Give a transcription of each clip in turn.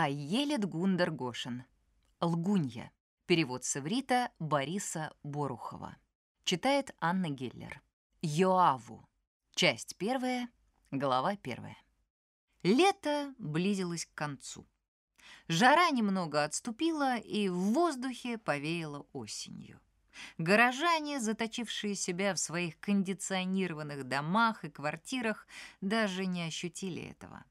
А елет Гундер Гошин. Лгунья. Перевод с иврита Бориса Борухова. Читает Анна Геллер. Йоаву. Часть первая, глава первая. Лето близилось к концу. Жара немного отступила, и в воздухе повеяло осенью. Горожане, заточившие себя в своих кондиционированных домах и квартирах, даже не ощутили этого.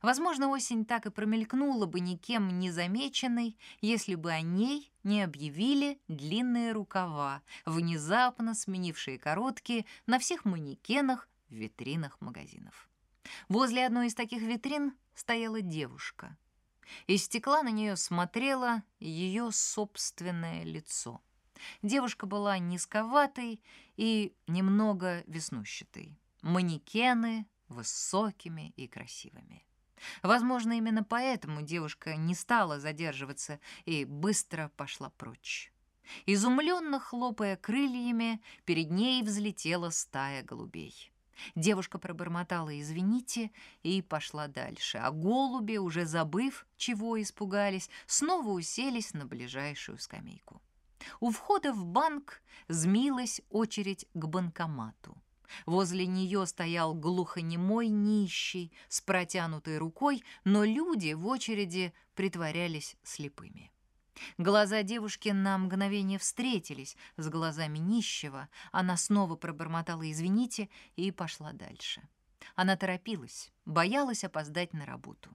Возможно, осень так и промелькнула бы никем не замеченной, если бы о ней не объявили длинные рукава, внезапно сменившие короткие на всех манекенах в витринах магазинов. Возле одной из таких витрин стояла девушка. Из стекла на нее смотрело ее собственное лицо. Девушка была низковатой и немного веснущатой. Манекены высокими и красивыми. Возможно, именно поэтому девушка не стала задерживаться и быстро пошла прочь. Изумленно хлопая крыльями, перед ней взлетела стая голубей. Девушка пробормотала «извините» и пошла дальше, а голуби, уже забыв, чего испугались, снова уселись на ближайшую скамейку. У входа в банк змилась очередь к банкомату. Возле нее стоял глухонемой нищий с протянутой рукой, но люди в очереди притворялись слепыми. Глаза девушки на мгновение встретились с глазами нищего. Она снова пробормотала «извините» и пошла дальше. Она торопилась, боялась опоздать на работу.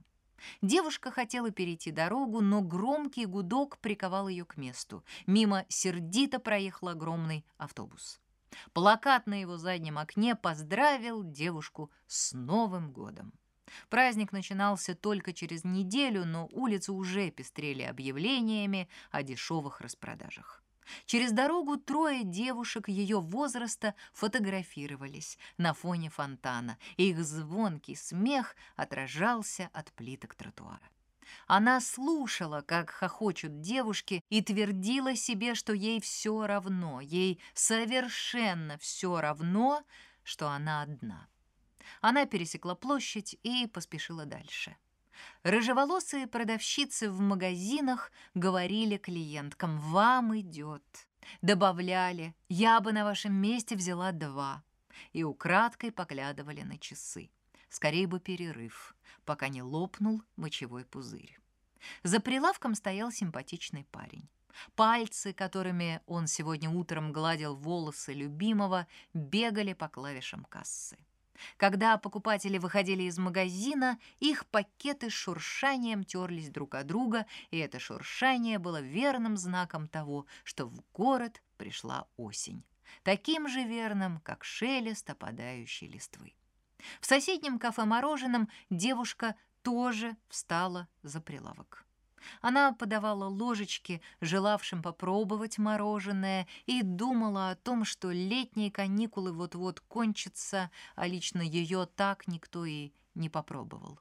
Девушка хотела перейти дорогу, но громкий гудок приковал ее к месту. Мимо сердито проехал огромный автобус. Плакат на его заднем окне поздравил девушку с Новым годом. Праздник начинался только через неделю, но улицы уже пестрели объявлениями о дешевых распродажах. Через дорогу трое девушек ее возраста фотографировались на фоне фонтана, и их звонкий смех отражался от плиток тротуара. Она слушала, как хохочут девушки, и твердила себе, что ей все равно, ей совершенно все равно, что она одна. Она пересекла площадь и поспешила дальше. Рыжеволосые продавщицы в магазинах говорили клиенткам «Вам идет». Добавляли «Я бы на вашем месте взяла два» и украдкой поглядывали на часы. Скорее бы перерыв, пока не лопнул мочевой пузырь. За прилавком стоял симпатичный парень. Пальцы, которыми он сегодня утром гладил волосы любимого, бегали по клавишам кассы. Когда покупатели выходили из магазина, их пакеты с шуршанием терлись друг от друга, и это шуршание было верным знаком того, что в город пришла осень. Таким же верным, как шелест опадающей листвы. В соседнем кафе-мороженом девушка тоже встала за прилавок. Она подавала ложечки желавшим попробовать мороженое и думала о том, что летние каникулы вот-вот кончатся, а лично ее так никто и не попробовал.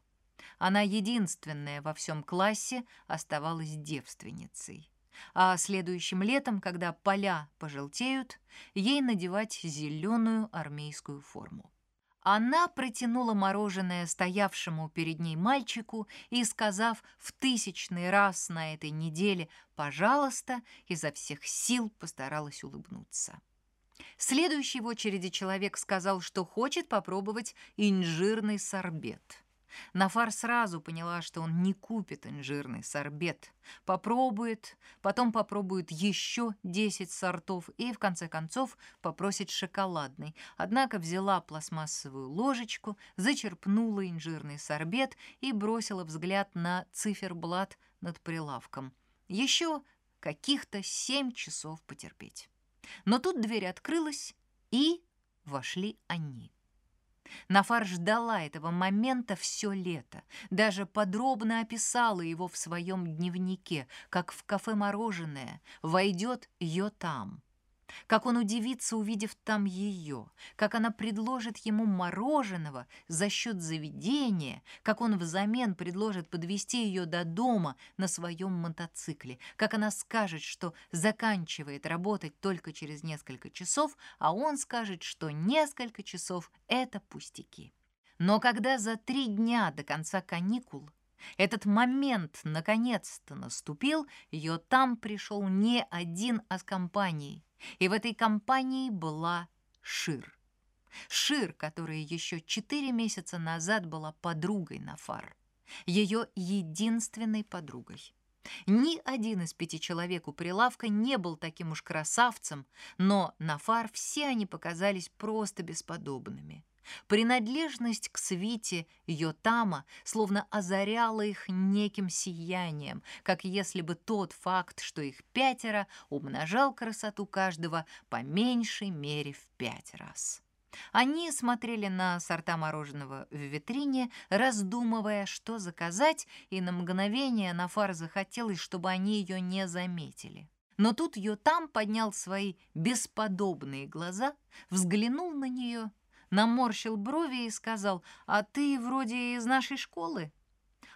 Она единственная во всем классе оставалась девственницей. А следующим летом, когда поля пожелтеют, ей надевать зеленую армейскую форму. Она протянула мороженое стоявшему перед ней мальчику и, сказав в тысячный раз на этой неделе «пожалуйста», изо всех сил постаралась улыбнуться. Следующий в очереди человек сказал, что хочет попробовать инжирный сорбет. Нафар сразу поняла, что он не купит инжирный сорбет. Попробует, потом попробует еще 10 сортов и, в конце концов, попросит шоколадный. Однако взяла пластмассовую ложечку, зачерпнула инжирный сорбет и бросила взгляд на циферблат над прилавком. Еще каких-то семь часов потерпеть. Но тут дверь открылась, и вошли они. Нафар ждала этого момента все лето, даже подробно описала его в своем дневнике, как в кафе «Мороженое» войдет ее там как он удивится, увидев там ее, как она предложит ему мороженого за счет заведения, как он взамен предложит подвести ее до дома на своем мотоцикле, как она скажет, что заканчивает работать только через несколько часов, а он скажет, что несколько часов — это пустяки. Но когда за три дня до конца каникул Этот момент наконец-то наступил, ее там пришел не один, а с компанией. И в этой компании была Шир. Шир, которая еще четыре месяца назад была подругой Нафар. Ее единственной подругой. Ни один из пяти человек у прилавка не был таким уж красавцем, но на фар все они показались просто бесподобными. Принадлежность к свите Йотама словно озаряла их неким сиянием, как если бы тот факт, что их пятеро, умножал красоту каждого по меньшей мере в пять раз. Они смотрели на сорта мороженого в витрине, раздумывая, что заказать, и на мгновение Нафар захотелось, чтобы они ее не заметили. Но тут Йотам поднял свои бесподобные глаза, взглянул на нее, наморщил брови и сказал, «А ты вроде из нашей школы?»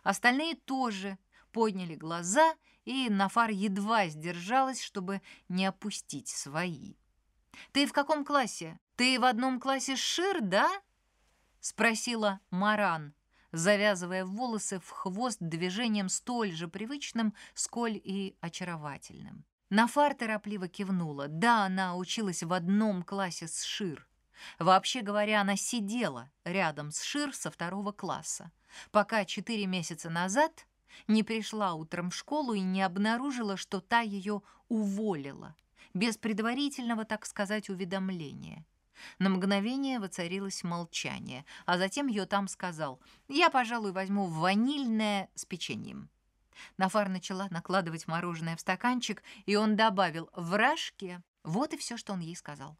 Остальные тоже подняли глаза, и Нафар едва сдержалась, чтобы не опустить свои. «Ты в каком классе? Ты в одном классе Шир, да?» — спросила Маран, завязывая волосы в хвост движением столь же привычным, сколь и очаровательным. Нафар торопливо кивнула. Да, она училась в одном классе с Шир. Вообще говоря, она сидела рядом с Шир со второго класса, пока четыре месяца назад не пришла утром в школу и не обнаружила, что та ее уволила — без предварительного, так сказать, уведомления. На мгновение воцарилось молчание, а затем Йотам сказал, «Я, пожалуй, возьму ванильное с печеньем». Нафар начала накладывать мороженое в стаканчик, и он добавил «в рожке». Вот и все, что он ей сказал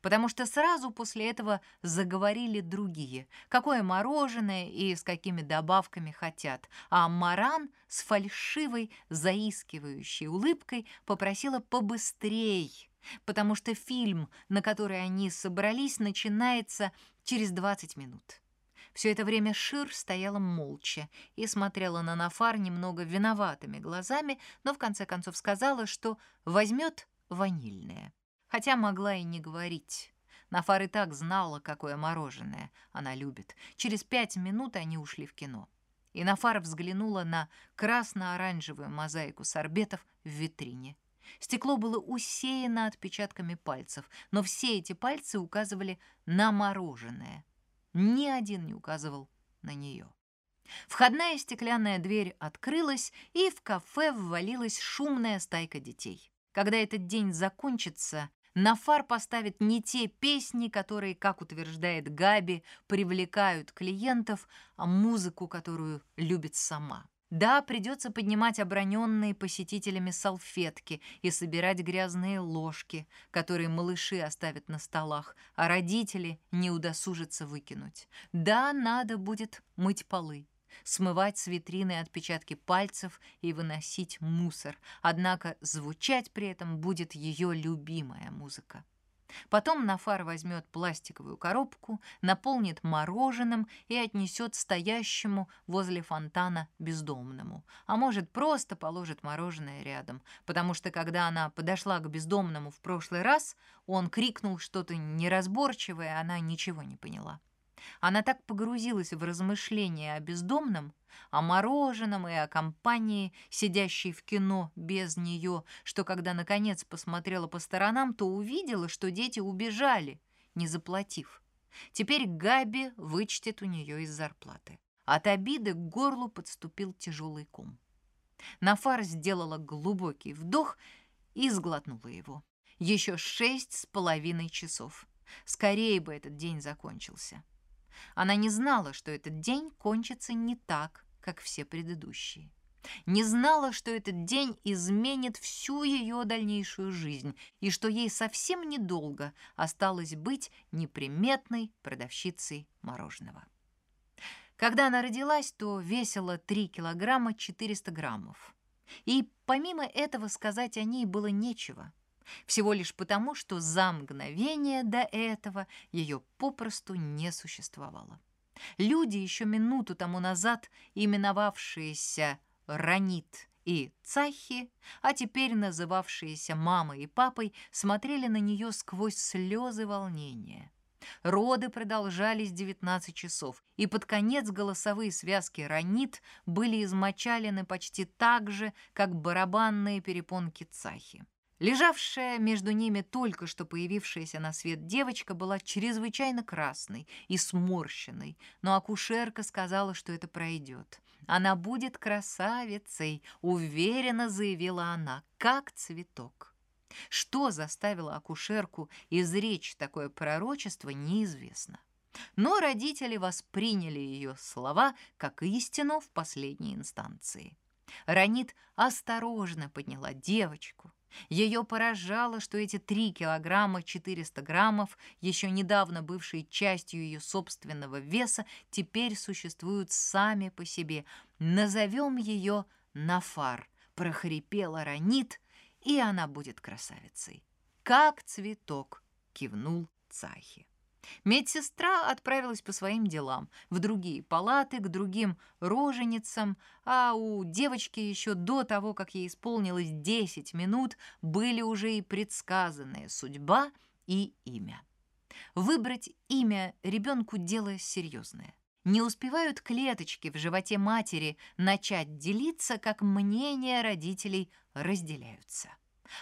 потому что сразу после этого заговорили другие, какое мороженое и с какими добавками хотят, а Маран с фальшивой, заискивающей улыбкой попросила побыстрей, потому что фильм, на который они собрались, начинается через 20 минут. Все это время Шир стояла молча и смотрела на Нафар немного виноватыми глазами, но в конце концов сказала, что возьмет ванильное хотя могла и не говорить. Нафар и так знала, какое мороженое она любит. Через пять минут они ушли в кино. И Нафар взглянула на красно-оранжевую мозаику сорбетов в витрине. Стекло было усеяно отпечатками пальцев, но все эти пальцы указывали на мороженое. Ни один не указывал на нее. Входная стеклянная дверь открылась, и в кафе ввалилась шумная стайка детей. Когда этот день закончится, на фар поставит не те песни, которые, как утверждает Габи, привлекают клиентов, а музыку, которую любит сама. Да, придется поднимать оброненные посетителями салфетки и собирать грязные ложки, которые малыши оставят на столах, а родители не удосужатся выкинуть. Да, надо будет мыть полы смывать с витрины отпечатки пальцев и выносить мусор, однако звучать при этом будет ее любимая музыка. Потом Нафар возьмет пластиковую коробку, наполнит мороженым и отнесет стоящему возле фонтана бездомному. А может, просто положит мороженое рядом, потому что, когда она подошла к бездомному в прошлый раз, он крикнул что-то неразборчивое, она ничего не поняла. Она так погрузилась в размышления о бездомном, о мороженом и о компании, сидящей в кино без нее, что когда наконец посмотрела по сторонам, то увидела, что дети убежали, не заплатив. Теперь Габи вычтет у нее из зарплаты. От обиды к горлу подступил тяжелый ком. Нафар сделала глубокий вдох и сглотнула его. Еще шесть с половиной часов. Скорее бы этот день закончился. Она не знала, что этот день кончится не так, как все предыдущие. Не знала, что этот день изменит всю ее дальнейшую жизнь и что ей совсем недолго осталось быть неприметной продавщицей мороженого. Когда она родилась, то весила 3 килограмма 400 граммов. И помимо этого сказать о ней было нечего – всего лишь потому, что за мгновение до этого ее попросту не существовало. Люди, еще минуту тому назад именовавшиеся Ранит и Цахи, а теперь называвшиеся мамой и папой, смотрели на нее сквозь слезы волнения. Роды продолжались 19 часов, и под конец голосовые связки ранит были измочалены почти так же, как барабанные перепонки цахи. Лежавшая между ними только что появившаяся на свет девочка была чрезвычайно красной и сморщенной, но акушерка сказала, что это пройдет. Она будет красавицей, уверенно заявила она, как цветок. Что заставило акушерку изречь такое пророчество, неизвестно. Но родители восприняли ее слова как истину в последней инстанции. Ранит осторожно подняла девочку, ее поражало, что эти 3 килограмма 400 граммов, еще недавно бывшие частью ее собственного веса, теперь существуют сами по себе. Назовем ее Нафар, прохрипела Ранит, и она будет красавицей. Как цветок, кивнул Цахи. Медсестра отправилась по своим делам, в другие палаты, к другим роженицам, а у девочки еще до того, как ей исполнилось 10 минут, были уже и предсказанная судьба и имя. Выбрать имя ребенку дело серьезное. Не успевают клеточки в животе матери начать делиться, как мнения родителей разделяются.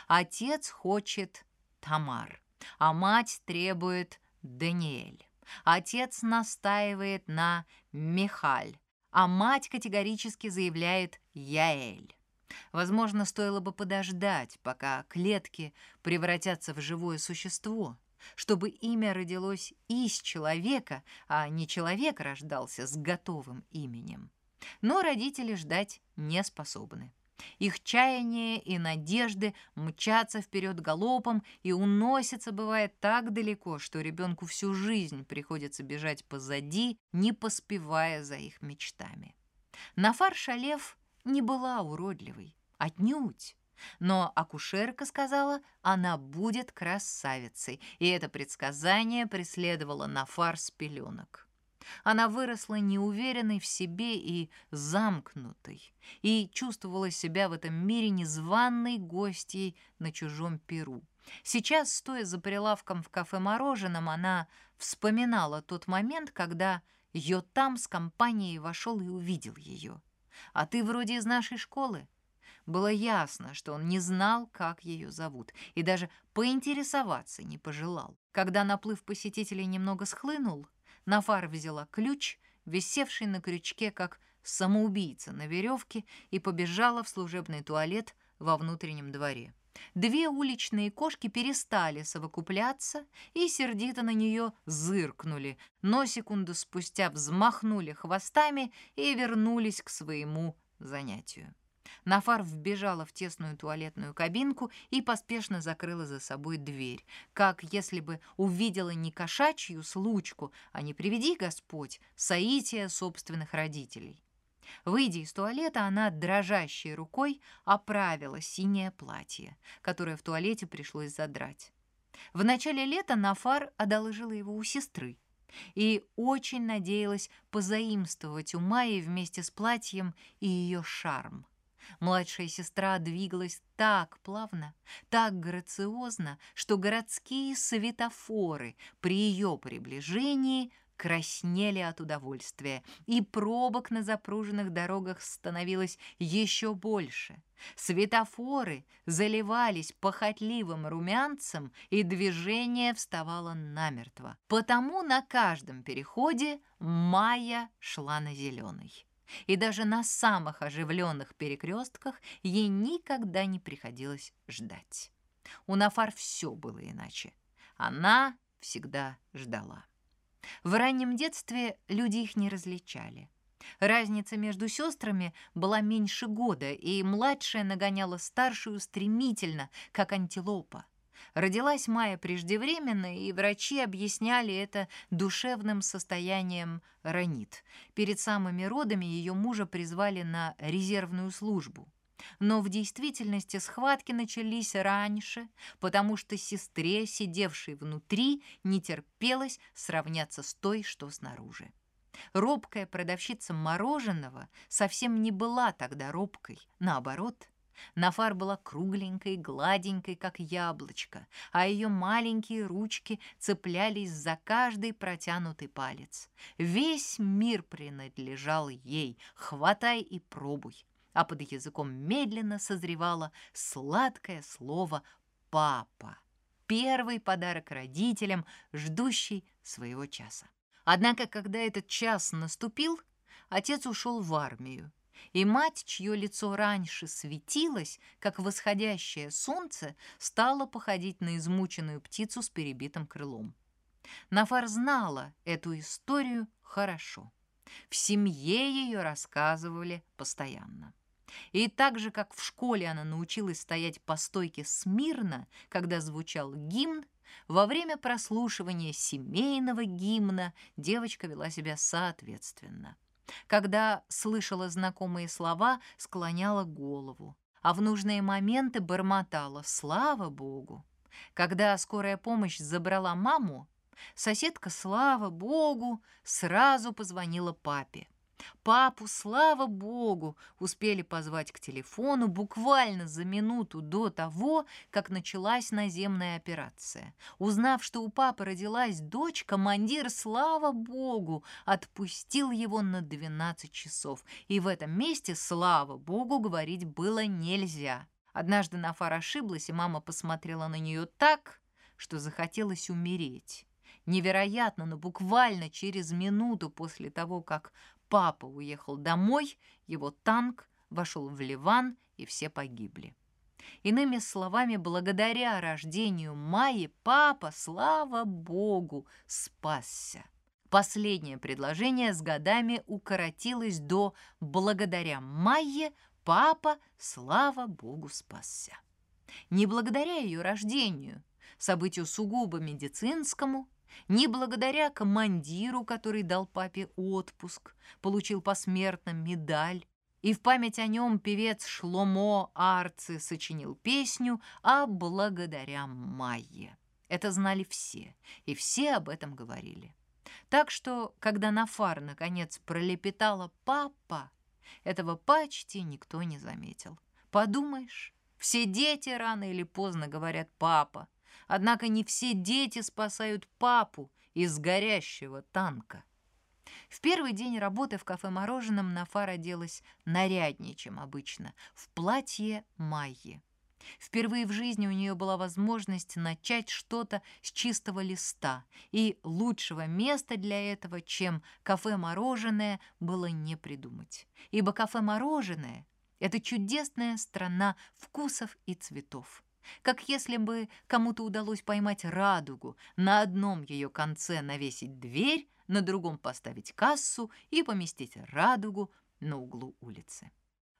Отец хочет Тамар, а мать требует Даниэль. Отец настаивает на Михаль, а мать категорически заявляет Яэль. Возможно, стоило бы подождать, пока клетки превратятся в живое существо, чтобы имя родилось из человека, а не человек рождался с готовым именем. Но родители ждать не способны. Их чаяния и надежды мчатся вперед галопом и уносятся, бывает, так далеко, что ребенку всю жизнь приходится бежать позади, не поспевая за их мечтами. Нафар Шалев не была уродливой, отнюдь. Но акушерка сказала, она будет красавицей, и это предсказание преследовало Нафар с пеленок. Она выросла неуверенной в себе и замкнутой, и чувствовала себя в этом мире незваной гостьей на чужом перу. Сейчас, стоя за прилавком в кафе-мороженом, она вспоминала тот момент, когда Йотам с компанией вошел и увидел ее. «А ты вроде из нашей школы?» Было ясно, что он не знал, как ее зовут, и даже поинтересоваться не пожелал. Когда наплыв посетителей немного схлынул, Нафар взяла ключ, висевший на крючке, как самоубийца на веревке, и побежала в служебный туалет во внутреннем дворе. Две уличные кошки перестали совокупляться и сердито на нее зыркнули, но секунду спустя взмахнули хвостами и вернулись к своему занятию. Нафар вбежала в тесную туалетную кабинку и поспешно закрыла за собой дверь, как если бы увидела не кошачью случку, а не приведи Господь, соития собственных родителей. Выйдя из туалета, она дрожащей рукой оправила синее платье, которое в туалете пришлось задрать. В начале лета Нафар одолжила его у сестры и очень надеялась позаимствовать у Майи вместе с платьем и ее шарм. Младшая сестра двигалась так плавно, так грациозно, что городские светофоры при ее приближении краснели от удовольствия, и пробок на запруженных дорогах становилось еще больше. Светофоры заливались похотливым румянцем, и движение вставало намертво. Потому на каждом переходе Майя шла на зеленый и даже на самых оживленных перекрестках ей никогда не приходилось ждать. У Нафар все было иначе. Она всегда ждала. В раннем детстве люди их не различали. Разница между сестрами была меньше года, и младшая нагоняла старшую стремительно, как антилопа. Родилась Майя преждевременно, и врачи объясняли это душевным состоянием ранит. Перед самыми родами ее мужа призвали на резервную службу. Но в действительности схватки начались раньше, потому что сестре, сидевшей внутри, не терпелось сравняться с той, что снаружи. Робкая продавщица мороженого совсем не была тогда робкой, наоборот – Нафар была кругленькой, гладенькой, как яблочко, а ее маленькие ручки цеплялись за каждый протянутый палец. Весь мир принадлежал ей, хватай и пробуй. А под языком медленно созревало сладкое слово «папа». Первый подарок родителям, ждущий своего часа. Однако, когда этот час наступил, отец ушел в армию, и мать, чье лицо раньше светилось, как восходящее солнце, стала походить на измученную птицу с перебитым крылом. Нафар знала эту историю хорошо. В семье ее рассказывали постоянно. И так же, как в школе она научилась стоять по стойке смирно, когда звучал гимн, во время прослушивания семейного гимна девочка вела себя соответственно. Когда слышала знакомые слова, склоняла голову, а в нужные моменты бормотала «Слава Богу!». Когда скорая помощь забрала маму, соседка, слава Богу, сразу позвонила папе. Папу, слава богу, успели позвать к телефону буквально за минуту до того, как началась наземная операция. Узнав, что у папы родилась дочь, командир, слава богу, отпустил его на 12 часов. И в этом месте, слава богу, говорить было нельзя. Однажды Нафар ошиблась, и мама посмотрела на нее так, что захотелось умереть. Невероятно, но буквально через минуту после того, как папа уехал домой, его танк вошел в Ливан, и все погибли. Иными словами, благодаря рождению Майи папа, слава богу, спасся. Последнее предложение с годами укоротилось до «благодаря Майе папа, слава богу, спасся». Не благодаря ее рождению, событию сугубо медицинскому, не благодаря командиру, который дал папе отпуск, получил посмертно медаль, и в память о нем певец Шломо Арци сочинил песню, а благодаря Майе. Это знали все, и все об этом говорили. Так что, когда Нафар наконец пролепетала «папа», этого почти никто не заметил. Подумаешь, все дети рано или поздно говорят «папа», Однако не все дети спасают папу из горящего танка. В первый день работы в кафе-мороженом Нафар оделась наряднее, чем обычно, в платье Майи. Впервые в жизни у нее была возможность начать что-то с чистого листа, и лучшего места для этого, чем кафе-мороженое, было не придумать. Ибо кафе-мороженое – это чудесная страна вкусов и цветов как если бы кому-то удалось поймать радугу, на одном ее конце навесить дверь, на другом поставить кассу и поместить радугу на углу улицы.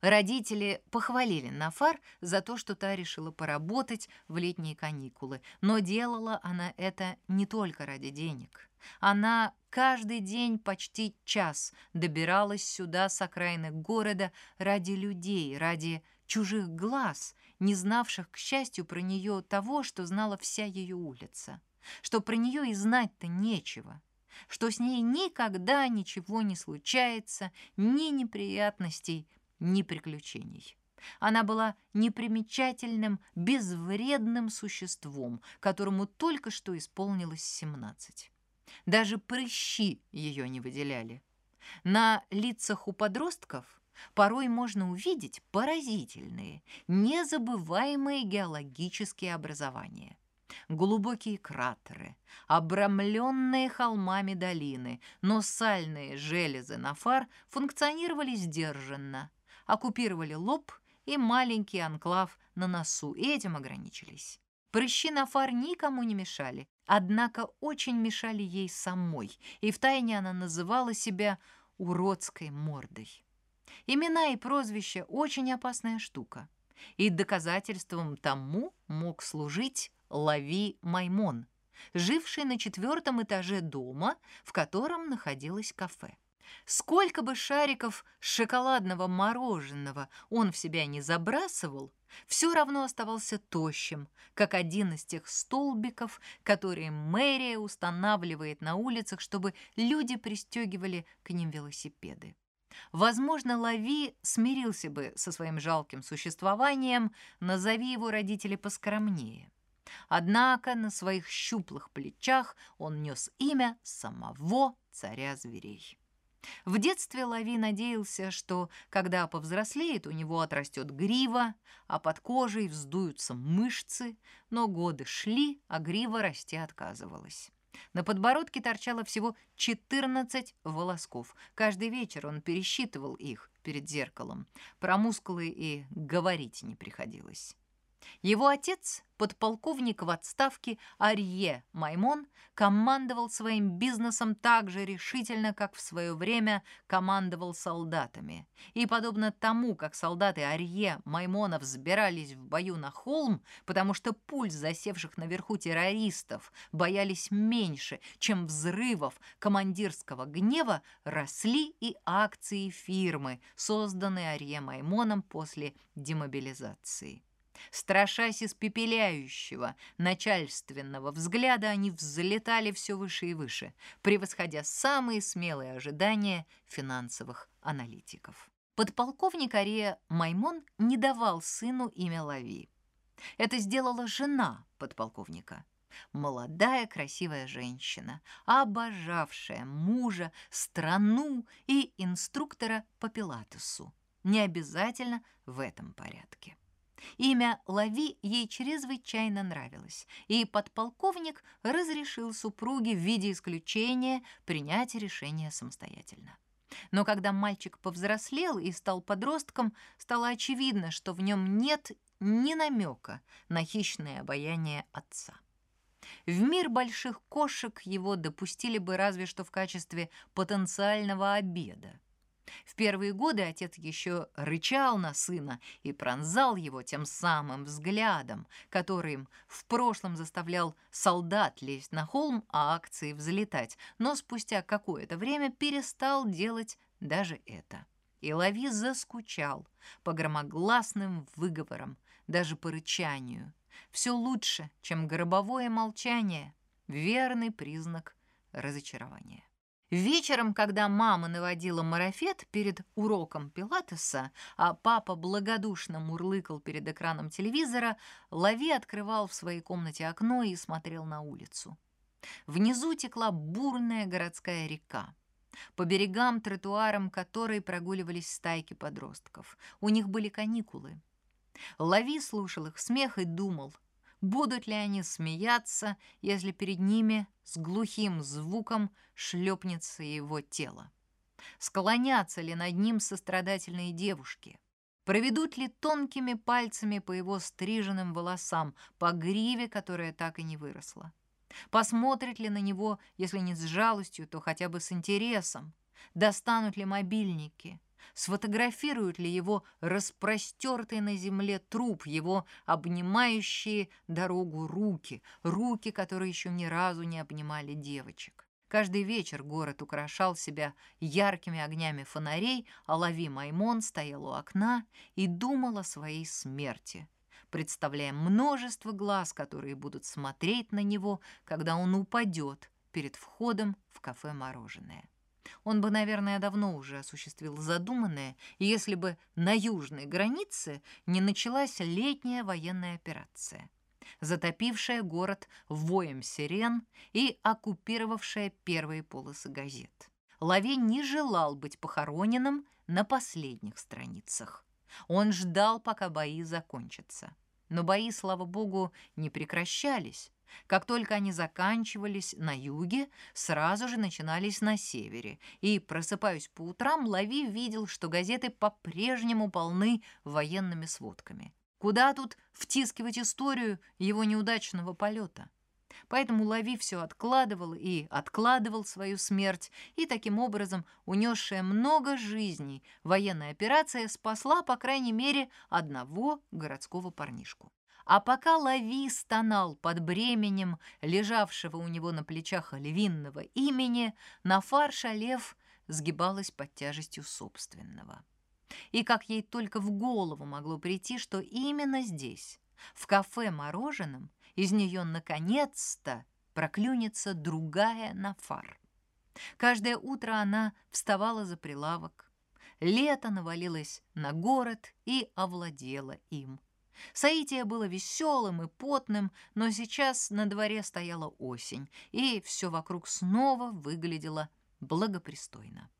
Родители похвалили Нафар за то, что та решила поработать в летние каникулы, но делала она это не только ради денег. Она каждый день почти час добиралась сюда с окраины города ради людей, ради чужих глаз, не знавших, к счастью, про нее того, что знала вся ее улица, что про нее и знать-то нечего, что с ней никогда ничего не случается, ни неприятностей, ни приключений. Она была непримечательным, безвредным существом, которому только что исполнилось семнадцать. Даже прыщи ее не выделяли. На лицах у подростков порой можно увидеть поразительные, незабываемые геологические образования. Глубокие кратеры, обрамленные холмами долины, но сальные железы на фар функционировали сдержанно, оккупировали лоб и маленький анклав на носу, и этим ограничились. Прыщи на фар никому не мешали, однако очень мешали ей самой, и втайне она называла себя уродской мордой. Имена и прозвища – очень опасная штука. И доказательством тому мог служить Лави Маймон, живший на четвертом этаже дома, в котором находилось кафе. Сколько бы шариков шоколадного мороженого он в себя не забрасывал, все равно оставался тощим, как один из тех столбиков, которые мэрия устанавливает на улицах, чтобы люди пристегивали к ним велосипеды. Возможно, Лави смирился бы со своим жалким существованием, назови его родители поскромнее. Однако на своих щуплых плечах он нес имя самого царя зверей. В детстве Лави надеялся, что, когда повзрослеет, у него отрастет грива, а под кожей вздуются мышцы, но годы шли, а грива расти отказывалась. На подбородке торчало всего 14 волосков. Каждый вечер он пересчитывал их перед зеркалом. Про мускулы и говорить не приходилось. Его отец, подполковник в отставке Арье Маймон, командовал своим бизнесом так же решительно, как в свое время командовал солдатами. И подобно тому, как солдаты Арье Маймона взбирались в бою на холм, потому что пуль засевших наверху террористов боялись меньше, чем взрывов командирского гнева, росли и акции фирмы, созданные Арье Маймоном после демобилизации. Страшась испепеляющего начальственного взгляда, они взлетали все выше и выше, превосходя самые смелые ожидания финансовых аналитиков. Подполковник Ария Маймон не давал сыну имя Лави. Это сделала жена подполковника. Молодая красивая женщина, обожавшая мужа, страну и инструктора по пилатесу. Не обязательно в этом порядке. Имя Лави ей чрезвычайно нравилось, и подполковник разрешил супруге в виде исключения принять решение самостоятельно. Но когда мальчик повзрослел и стал подростком, стало очевидно, что в нем нет ни намека на хищное обаяние отца. В мир больших кошек его допустили бы разве что в качестве потенциального обеда. В первые годы отец еще рычал на сына и пронзал его тем самым взглядом, которым в прошлом заставлял солдат лезть на холм, а акции взлетать, но спустя какое-то время перестал делать даже это. И Лави заскучал по громогласным выговорам, даже по рычанию. Все лучше, чем гробовое молчание, верный признак разочарования. Вечером, когда мама наводила марафет перед уроком пилатеса, а папа благодушно мурлыкал перед экраном телевизора, Лави открывал в своей комнате окно и смотрел на улицу. Внизу текла бурная городская река. По берегам, тротуарам которой прогуливались стайки подростков. У них были каникулы. Лави слушал их смех и думал — Будут ли они смеяться, если перед ними с глухим звуком шлепнется его тело? Склонятся ли над ним сострадательные девушки? Проведут ли тонкими пальцами по его стриженным волосам, по гриве, которая так и не выросла? Посмотрят ли на него, если не с жалостью, то хотя бы с интересом? Достанут ли мобильники? Сфотографируют ли его распростертый на земле труп, его обнимающие дорогу руки, руки, которые еще ни разу не обнимали девочек? Каждый вечер город украшал себя яркими огнями фонарей, а Лави Маймон стоял у окна и думал о своей смерти, представляя множество глаз, которые будут смотреть на него, когда он упадет перед входом в кафе «Мороженое». Он бы, наверное, давно уже осуществил задуманное, если бы на южной границе не началась летняя военная операция, затопившая город воем сирен и оккупировавшая первые полосы газет. Лаве не желал быть похороненным на последних страницах. Он ждал, пока бои закончатся. Но бои, слава богу, не прекращались. Как только они заканчивались на юге, сразу же начинались на севере. И, просыпаясь по утрам, Лави видел, что газеты по-прежнему полны военными сводками. Куда тут втискивать историю его неудачного полета? Поэтому Лави все откладывал и откладывал свою смерть, и таким образом, унесшая много жизней, военная операция спасла, по крайней мере, одного городского парнишку. А пока Лави стонал под бременем лежавшего у него на плечах львиного имени, Нафар Шалев сгибалась под тяжестью собственного. И как ей только в голову могло прийти, что именно здесь, в кафе мороженом, из нее наконец-то проклюнется другая Нафар. Каждое утро она вставала за прилавок, Лето навалилось на город и овладело им. Саития было веселым и потным, но сейчас на дворе стояла осень, и все вокруг снова выглядело благопристойно.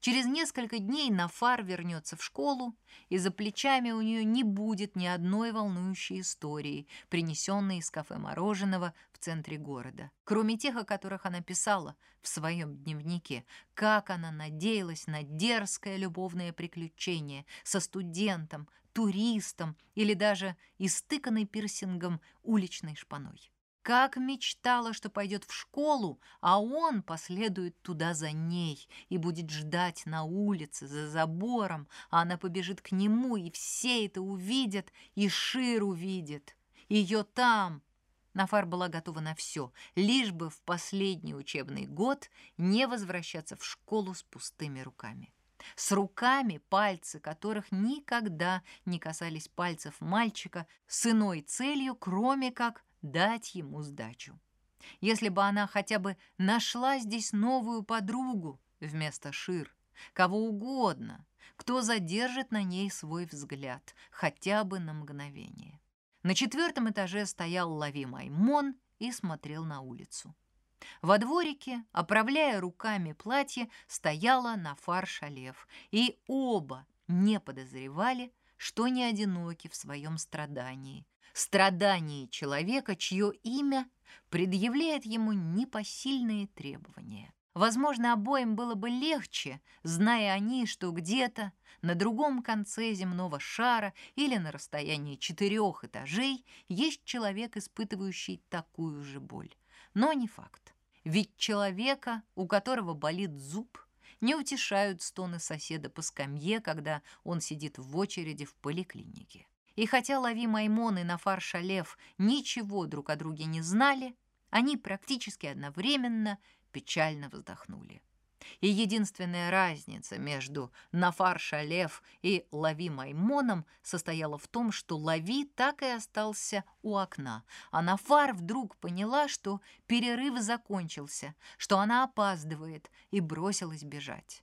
Через несколько дней Нафар вернется в школу, и за плечами у нее не будет ни одной волнующей истории, принесенной из кафе мороженого в центре города, кроме тех, о которых она писала в своем дневнике, как она надеялась на дерзкое любовное приключение со студентом, туристом или даже истыканной пирсингом уличной шпаной. Как мечтала, что пойдет в школу, а он последует туда за ней и будет ждать на улице, за забором, а она побежит к нему, и все это увидят, и Шир увидит. Ее там. Нафар была готова на все, лишь бы в последний учебный год не возвращаться в школу с пустыми руками. С руками, пальцы которых никогда не касались пальцев мальчика, с иной целью, кроме как дать ему сдачу. Если бы она хотя бы нашла здесь новую подругу вместо Шир, кого угодно, кто задержит на ней свой взгляд, хотя бы на мгновение. На четвертом этаже стоял Лави Маймон и смотрел на улицу. Во дворике, оправляя руками платье, стояла Нафар Шалев, и оба не подозревали, что не одиноки в своем страдании, страдании человека, чье имя предъявляет ему непосильные требования. Возможно, обоим было бы легче, зная они, что где-то на другом конце земного шара или на расстоянии четырех этажей есть человек, испытывающий такую же боль. Но не факт. Ведь человека, у которого болит зуб, не утешают стоны соседа по скамье, когда он сидит в очереди в поликлинике. И хотя Лави Маймон и Нафар Шалев ничего друг о друге не знали, они практически одновременно печально вздохнули. И единственная разница между Нафар Шалев и Лави Маймоном состояла в том, что Лави так и остался у окна, а Нафар вдруг поняла, что перерыв закончился, что она опаздывает, и бросилась бежать.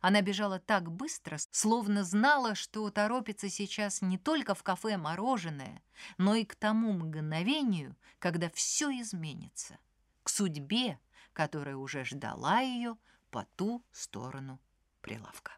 Она бежала так быстро, словно знала, что торопится сейчас не только в кафе «Мороженое», но и к тому мгновению, когда все изменится, к судьбе, которая уже ждала ее по ту сторону прилавка.